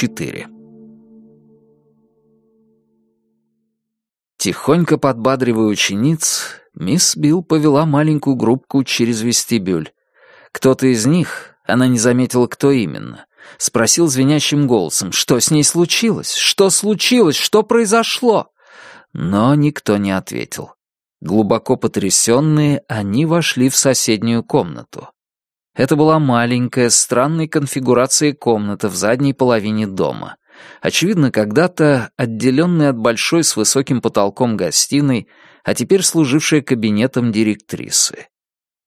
4. Тихонько подбадривая учениц, мисс Билл повела маленькую группку через вестибюль. Кто-то из них, она не заметила, кто именно, спросил звенящим голосом, что с ней случилось, что случилось, что произошло. Но никто не ответил. Глубоко потрясенные, они вошли в соседнюю комнату. Это была маленькая, странной конфигурации комната в задней половине дома. Очевидно, когда-то отделенная от большой с высоким потолком гостиной, а теперь служившая кабинетом директрисы.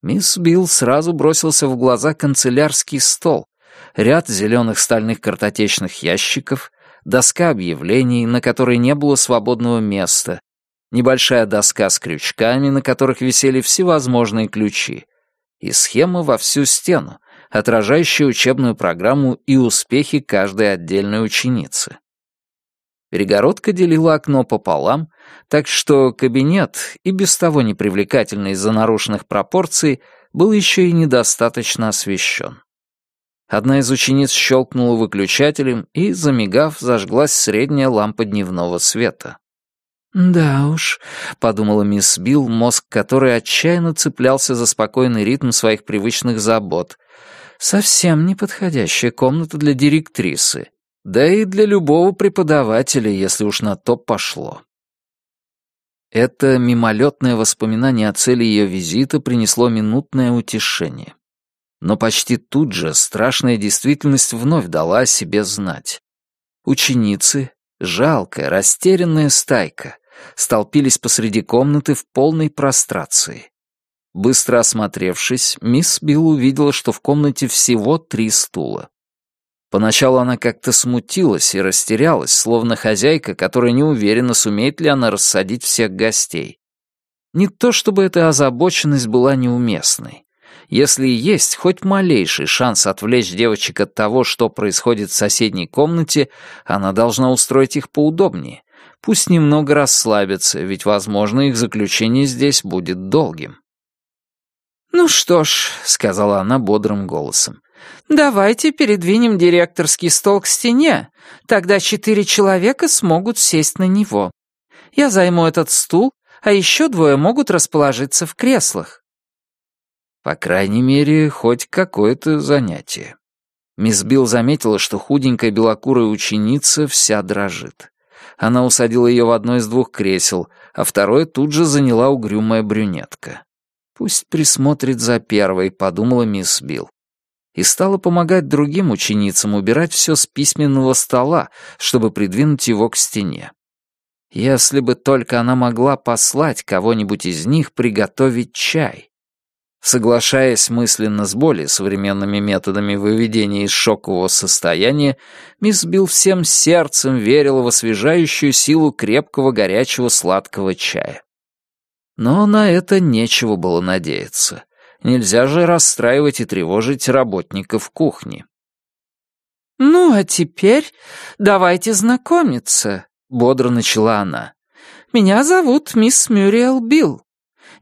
Мисс Билл сразу бросился в глаза канцелярский стол, ряд зеленых стальных картотечных ящиков, доска объявлений, на которой не было свободного места, небольшая доска с крючками, на которых висели всевозможные ключи, и схема во всю стену, отражающая учебную программу и успехи каждой отдельной ученицы. Перегородка делила окно пополам, так что кабинет, и без того непривлекательный из-за нарушенных пропорций, был еще и недостаточно освещен. Одна из учениц щелкнула выключателем и, замигав, зажглась средняя лампа дневного света. «Да уж», — подумала мисс Билл, мозг которой отчаянно цеплялся за спокойный ритм своих привычных забот. «Совсем неподходящая комната для директрисы, да и для любого преподавателя, если уж на то пошло». Это мимолетное воспоминание о цели ее визита принесло минутное утешение. Но почти тут же страшная действительность вновь дала о себе знать. Ученицы, жалкая, растерянная стайка, столпились посреди комнаты в полной прострации. Быстро осмотревшись, мисс Билл увидела, что в комнате всего три стула. Поначалу она как-то смутилась и растерялась, словно хозяйка, которая не уверена, сумеет ли она рассадить всех гостей. Не то чтобы эта озабоченность была неуместной. Если есть хоть малейший шанс отвлечь девочек от того, что происходит в соседней комнате, она должна устроить их поудобнее, Пусть немного расслабятся, ведь, возможно, их заключение здесь будет долгим. «Ну что ж», — сказала она бодрым голосом, — «давайте передвинем директорский стол к стене, тогда четыре человека смогут сесть на него. Я займу этот стул, а еще двое могут расположиться в креслах». По крайней мере, хоть какое-то занятие. Мисс Билл заметила, что худенькая белокурая ученица вся дрожит. Она усадила ее в одно из двух кресел, а второе тут же заняла угрюмая брюнетка. «Пусть присмотрит за первой», — подумала мисс Билл. И стала помогать другим ученицам убирать все с письменного стола, чтобы придвинуть его к стене. Если бы только она могла послать кого-нибудь из них приготовить чай. Соглашаясь мысленно с более современными методами выведения из шокового состояния, мисс Билл всем сердцем верила в освежающую силу крепкого горячего сладкого чая. Но на это нечего было надеяться. Нельзя же расстраивать и тревожить работников кухни. «Ну, а теперь давайте знакомиться», — бодро начала она. «Меня зовут мисс Мюриэл Билл.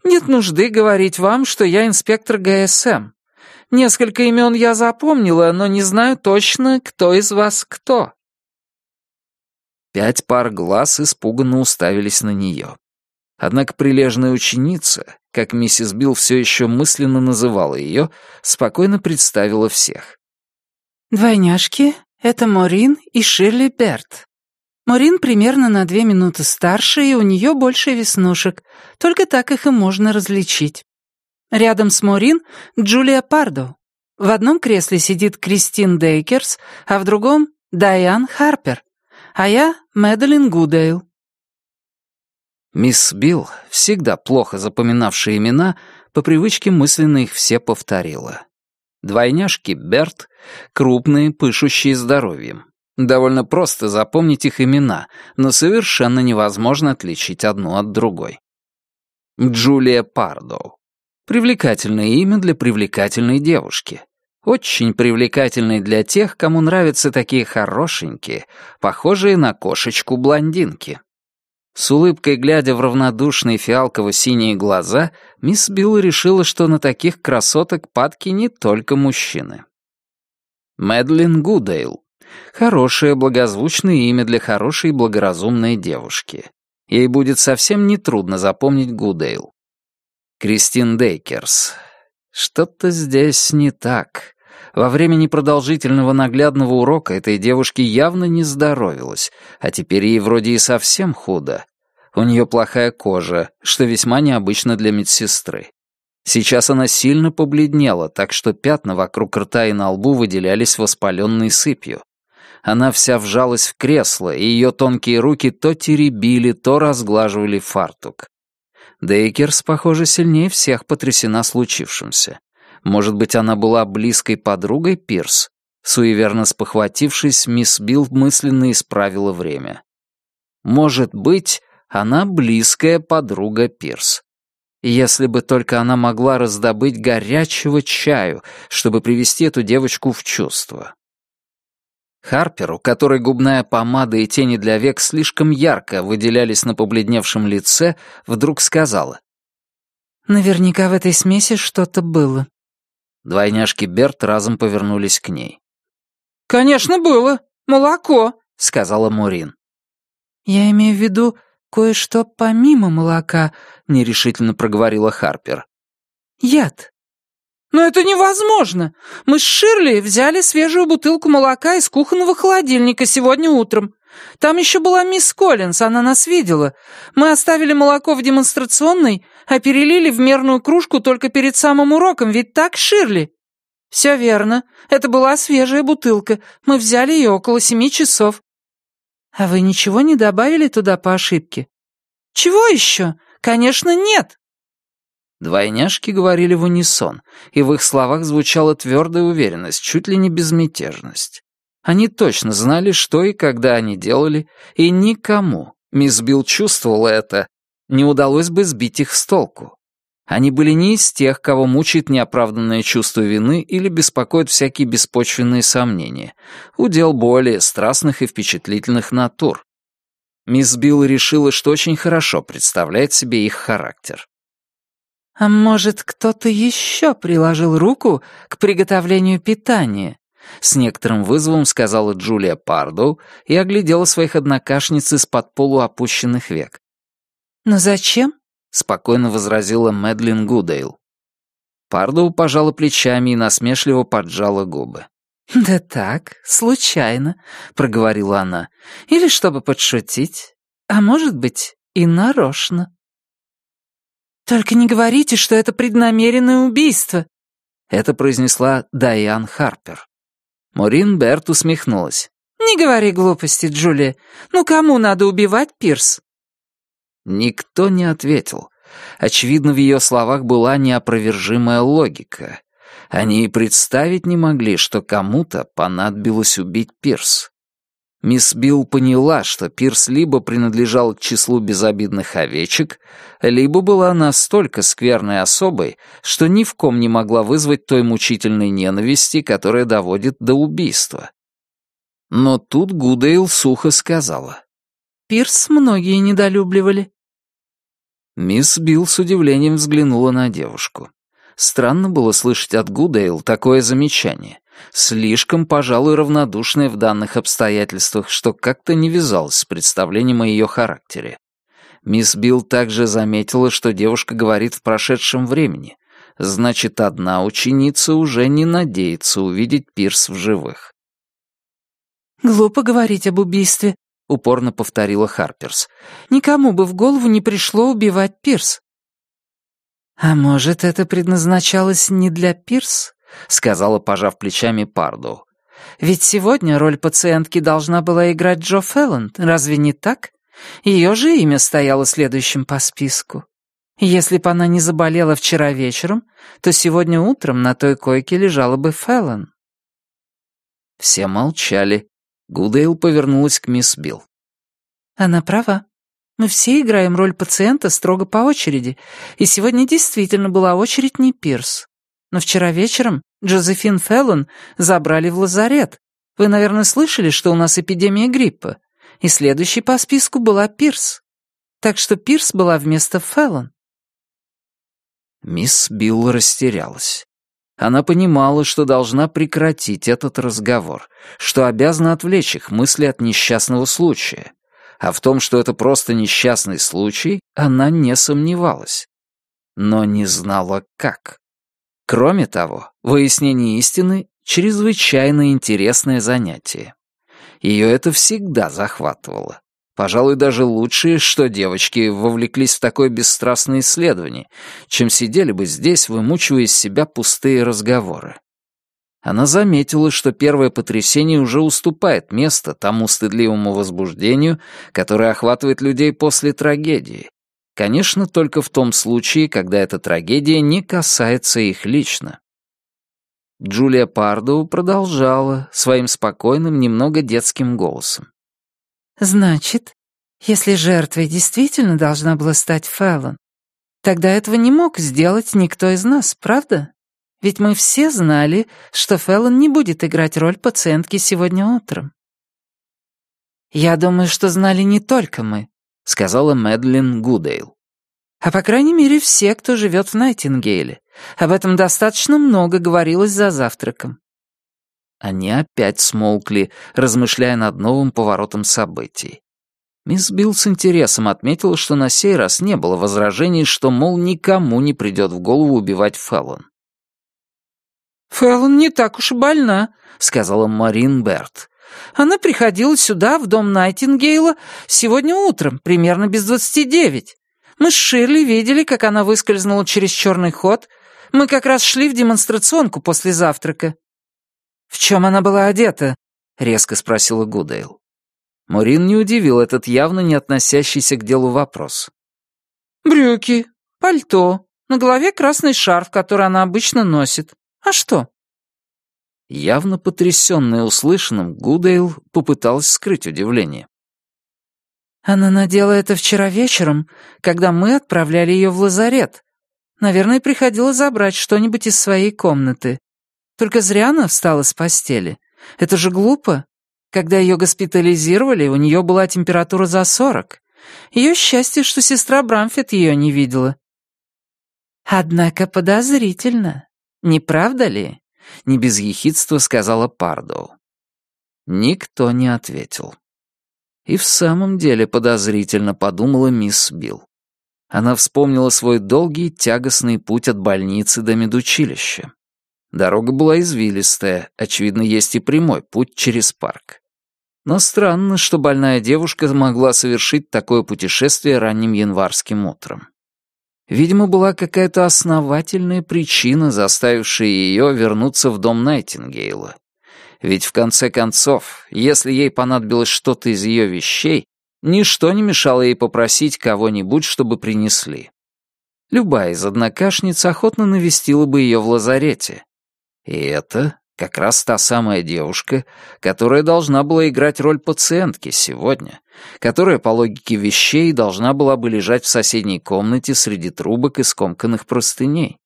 Нет нужды говорить вам, что я инспектор ГСМ. Несколько имен я запомнила, но не знаю точно, кто из вас кто». Пять пар глаз испуганно уставились на нее. Однако прилежная ученица, как миссис Билл все еще мысленно называла ее, спокойно представила всех. «Двойняшки — это Морин и Ширли Берт. Морин примерно на две минуты старше, и у нее больше веснушек. Только так их и можно различить. Рядом с Морин Джулия Пардо. В одном кресле сидит Кристин Дейкерс, а в другом — Дайан Харпер. А я — Мэдалин Гудейл. Мисс Билл, всегда плохо запоминавшая имена, по привычке мысленно их все повторила. Двойняшки Берт, крупные, пышущие здоровьем. Довольно просто запомнить их имена, но совершенно невозможно отличить одну от другой. Джулия Пардоу. Привлекательное имя для привлекательной девушки. Очень привлекательной для тех, кому нравятся такие хорошенькие, похожие на кошечку блондинки. С улыбкой глядя в равнодушные фиалково-синие глаза, мисс Билл решила, что на таких красоток падки не только мужчины. Мэдлин Гудейл. Хорошее, благозвучное имя для хорошей благоразумной девушки. Ей будет совсем нетрудно запомнить Гудейл. Кристин Дейкерс. Что-то здесь не так. Во время непродолжительного наглядного урока этой девушке явно не здоровилось, а теперь ей вроде и совсем худо. У нее плохая кожа, что весьма необычно для медсестры. Сейчас она сильно побледнела, так что пятна вокруг рта и на лбу выделялись воспаленной сыпью. Она вся вжалась в кресло, и ее тонкие руки то теребили, то разглаживали фартук. Дейкерс, похоже, сильнее всех потрясена случившимся. Может быть, она была близкой подругой Пирс? Суеверно спохватившись, мисс Билл мысленно исправила время. Может быть, она близкая подруга Пирс. Если бы только она могла раздобыть горячего чаю, чтобы привести эту девочку в чувство. Харперу, которой губная помада и тени для век слишком ярко выделялись на побледневшем лице, вдруг сказала. «Наверняка в этой смеси что-то было». Двойняшки Берт разом повернулись к ней. «Конечно, было. Молоко», — сказала Мурин. «Я имею в виду кое-что помимо молока», — нерешительно проговорила Харпер. «Яд». «Но это невозможно! Мы с Ширли взяли свежую бутылку молока из кухонного холодильника сегодня утром. Там еще была мисс Коллинс, она нас видела. Мы оставили молоко в демонстрационной, а перелили в мерную кружку только перед самым уроком, ведь так, Ширли?» «Все верно. Это была свежая бутылка. Мы взяли ее около семи часов». «А вы ничего не добавили туда по ошибке?» «Чего еще? Конечно, нет!» Двойняшки говорили в унисон, и в их словах звучала твердая уверенность, чуть ли не безмятежность. Они точно знали, что и когда они делали, и никому, мисс Билл чувствовала это, не удалось бы сбить их с толку. Они были не из тех, кого мучает неоправданное чувство вины или беспокоит всякие беспочвенные сомнения. Удел более страстных и впечатлительных натур. Мисс Билл решила, что очень хорошо представляет себе их характер. «А может, кто-то еще приложил руку к приготовлению питания?» С некоторым вызовом сказала Джулия Пардоу и оглядела своих однокашниц из-под полуопущенных век. «Но зачем?» — спокойно возразила Мэдлин Гудейл. Пардоу пожала плечами и насмешливо поджала губы. «Да так, случайно», — проговорила она. «Или чтобы подшутить. А может быть, и нарочно». «Только не говорите, что это преднамеренное убийство!» Это произнесла Дайан Харпер. Морин Берт усмехнулась. «Не говори глупости, Джулия. Ну кому надо убивать Пирс?» Никто не ответил. Очевидно, в ее словах была неопровержимая логика. Они и представить не могли, что кому-то понадобилось убить Пирс. Мисс Билл поняла, что Пирс либо принадлежал к числу безобидных овечек, либо была настолько скверной особой, что ни в ком не могла вызвать той мучительной ненависти, которая доводит до убийства. Но тут Гудейл сухо сказала. «Пирс многие недолюбливали». Мисс Билл с удивлением взглянула на девушку. Странно было слышать от Гудейл такое замечание слишком, пожалуй, равнодушная в данных обстоятельствах, что как-то не вязалось с представлением о ее характере. Мисс Билл также заметила, что девушка говорит в прошедшем времени. Значит, одна ученица уже не надеется увидеть Пирс в живых. «Глупо говорить об убийстве», — упорно повторила Харперс. «Никому бы в голову не пришло убивать Пирс». «А может, это предназначалось не для Пирс?» — сказала, пожав плечами Парду. «Ведь сегодня роль пациентки должна была играть Джо Фелланд, разве не так? Ее же имя стояло следующим по списку. Если бы она не заболела вчера вечером, то сегодня утром на той койке лежала бы Феллон». Все молчали. Гудейл повернулась к мисс Билл. «Она права. Мы все играем роль пациента строго по очереди, и сегодня действительно была очередь не Пирс. Но вчера вечером Джозефин Феллон забрали в лазарет. Вы, наверное, слышали, что у нас эпидемия гриппа. И следующей по списку была Пирс. Так что Пирс была вместо Феллон. Мисс Билл растерялась. Она понимала, что должна прекратить этот разговор, что обязана отвлечь их мысли от несчастного случая. А в том, что это просто несчастный случай, она не сомневалась. Но не знала, как. Кроме того, выяснение истины — чрезвычайно интересное занятие. Ее это всегда захватывало. Пожалуй, даже лучше, что девочки вовлеклись в такое бесстрастное исследование, чем сидели бы здесь, вымучивая из себя пустые разговоры. Она заметила, что первое потрясение уже уступает место тому стыдливому возбуждению, которое охватывает людей после трагедии. Конечно, только в том случае, когда эта трагедия не касается их лично. Джулия Пардоу продолжала своим спокойным, немного детским голосом. Значит, если жертвой действительно должна была стать Фэллон, тогда этого не мог сделать никто из нас, правда? Ведь мы все знали, что Фэллон не будет играть роль пациентки сегодня утром. «Я думаю, что знали не только мы», — сказала Мэдлин Гудейл. «А по крайней мере все, кто живет в Найтингейле. Об этом достаточно много говорилось за завтраком. Они опять смолкли, размышляя над новым поворотом событий. Мисс Билл с интересом отметила, что на сей раз не было возражений, что, мол, никому не придет в голову убивать Феллон. «Феллон не так уж и больна», — сказала Марин Берт. «Она приходила сюда, в дом Найтингейла, сегодня утром, примерно без двадцати девять. Мы с Ширли видели, как она выскользнула через черный ход. Мы как раз шли в демонстрационку после завтрака. «В чем она была одета?» — резко спросила Гудейл. Мурин не удивил этот явно не относящийся к делу вопрос. «Брюки, пальто, на голове красный шарф, который она обычно носит. А что?» Явно потрясённая услышанным, Гудейл попыталась скрыть удивление. «Она надела это вчера вечером, когда мы отправляли её в лазарет. Наверное, приходила забрать что-нибудь из своей комнаты. Только зря она встала с постели. Это же глупо. Когда ее госпитализировали, у нее была температура за сорок. Ее счастье, что сестра Брамфет ее не видела. Однако подозрительно, не правда ли? Не без ехидства сказала Пардоу. Никто не ответил. И в самом деле подозрительно подумала мисс Билл. Она вспомнила свой долгий тягостный путь от больницы до медучилища. Дорога была извилистая, очевидно, есть и прямой путь через парк. Но странно, что больная девушка могла совершить такое путешествие ранним январским утром. Видимо, была какая-то основательная причина, заставившая ее вернуться в дом Найтингейла. Ведь в конце концов, если ей понадобилось что-то из ее вещей, ничто не мешало ей попросить кого-нибудь, чтобы принесли. Любая из однокашниц охотно навестила бы ее в лазарете, и это как раз та самая девушка, которая должна была играть роль пациентки сегодня, которая, по логике вещей, должна была бы лежать в соседней комнате среди трубок и скомканных простыней.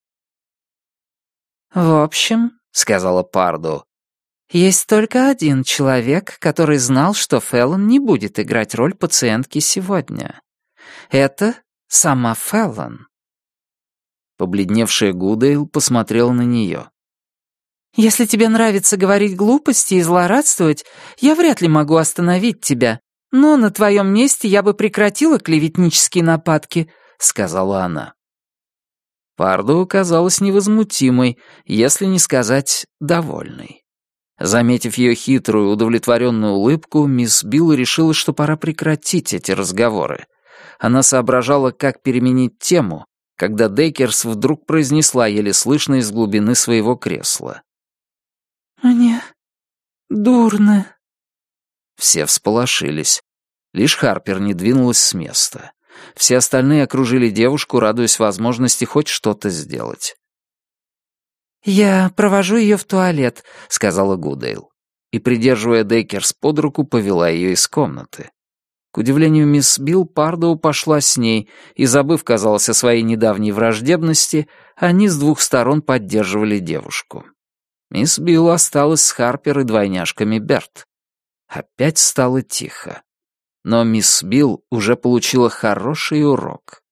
«В общем», — сказала Пардо, — «есть только один человек, который знал, что Феллон не будет играть роль пациентки сегодня. Это сама Феллон». Побледневшая Гудейл посмотрела на нее. Если тебе нравится говорить глупости и злорадствовать, я вряд ли могу остановить тебя. Но на твоем месте я бы прекратила клеветнические нападки», — сказала она. Парду казалась невозмутимой, если не сказать довольной. Заметив ее хитрую, удовлетворенную улыбку, мисс Билл решила, что пора прекратить эти разговоры. Она соображала, как переменить тему, когда Дейкерс вдруг произнесла еле слышно из глубины своего кресла. «Мне дурно». Все всполошились. Лишь Харпер не двинулась с места. Все остальные окружили девушку, радуясь возможности хоть что-то сделать. «Я провожу ее в туалет», — сказала Гудейл. И, придерживая Дейкерс под руку, повела ее из комнаты. К удивлению мисс Билл, Пардоу пошла с ней, и, забыв, казалось, о своей недавней враждебности, они с двух сторон поддерживали девушку. Мисс Билл осталась с Харпер и двойняшками Берт. Опять стало тихо. Но мисс Билл уже получила хороший урок.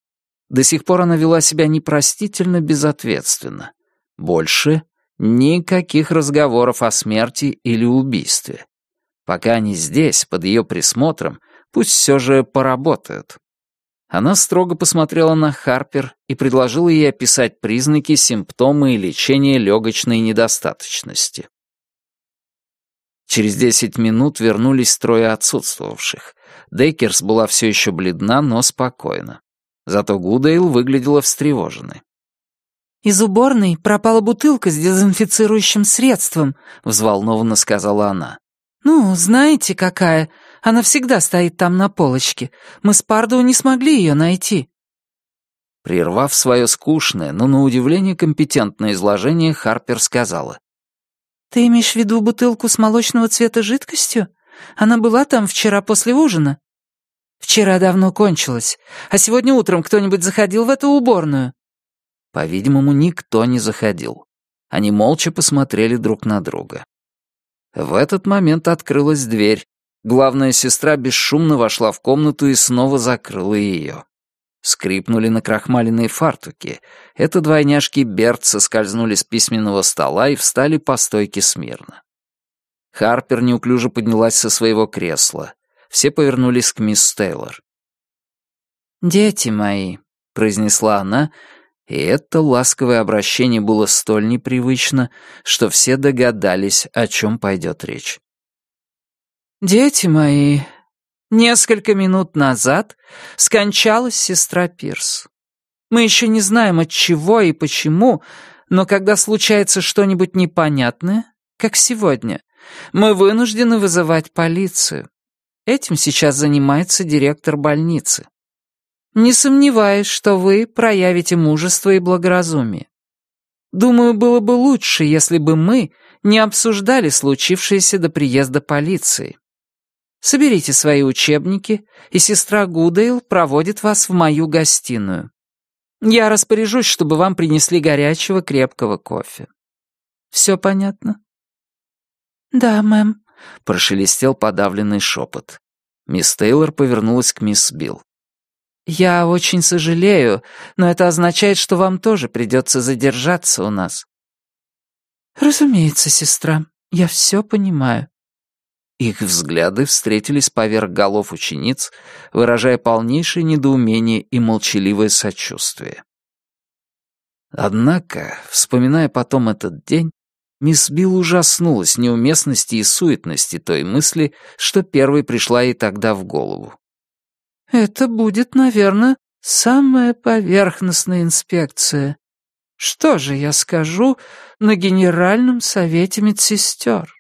До сих пор она вела себя непростительно безответственно. Больше Никаких разговоров о смерти или убийстве. Пока они здесь, под ее присмотром, пусть все же поработают. Она строго посмотрела на Харпер и предложила ей описать признаки, симптомы и лечение легочной недостаточности. Через десять минут вернулись трое отсутствовавших. Дейкерс была все еще бледна, но спокойна. Зато Гудейл выглядела встревоженной. «Из уборной пропала бутылка с дезинфицирующим средством», — взволнованно сказала она. «Ну, знаете, какая. Она всегда стоит там на полочке. Мы с Пардоу не смогли ее найти». Прервав свое скучное, но на удивление компетентное изложение, Харпер сказала. «Ты имеешь в виду бутылку с молочного цвета жидкостью? Она была там вчера после ужина?» «Вчера давно кончилась. А сегодня утром кто-нибудь заходил в эту уборную?» По-видимому, никто не заходил. Они молча посмотрели друг на друга. В этот момент открылась дверь. Главная сестра бесшумно вошла в комнату и снова закрыла ее. Скрипнули на крахмаленные фартуки. Это двойняшки Берт соскользнули с письменного стола и встали по стойке смирно. Харпер неуклюже поднялась со своего кресла. Все повернулись к мисс Тейлор. «Дети мои», — произнесла она, и это ласковое обращение было столь непривычно, что все догадались, о чем пойдет речь. «Дети мои, несколько минут назад скончалась сестра Пирс. Мы еще не знаем, от чего и почему, но когда случается что-нибудь непонятное, как сегодня, мы вынуждены вызывать полицию. Этим сейчас занимается директор больницы. Не сомневаюсь, что вы проявите мужество и благоразумие. Думаю, было бы лучше, если бы мы не обсуждали случившееся до приезда полиции. Соберите свои учебники, и сестра Гудейл проводит вас в мою гостиную. Я распоряжусь, чтобы вам принесли горячего крепкого кофе. Все понятно?» «Да, мэм», — прошелестел подавленный шепот. Мисс Тейлор повернулась к мисс Билл. «Я очень сожалею, но это означает, что вам тоже придется задержаться у нас». «Разумеется, сестра, я все понимаю». Их взгляды встретились поверх голов учениц, выражая полнейшее недоумение и молчаливое сочувствие. Однако, вспоминая потом этот день, мисс Билл ужаснулась неуместности и суетности той мысли, что первой пришла ей тогда в голову. Это будет, наверное, самая поверхностная инспекция. Что же я скажу на Генеральном совете медсестер?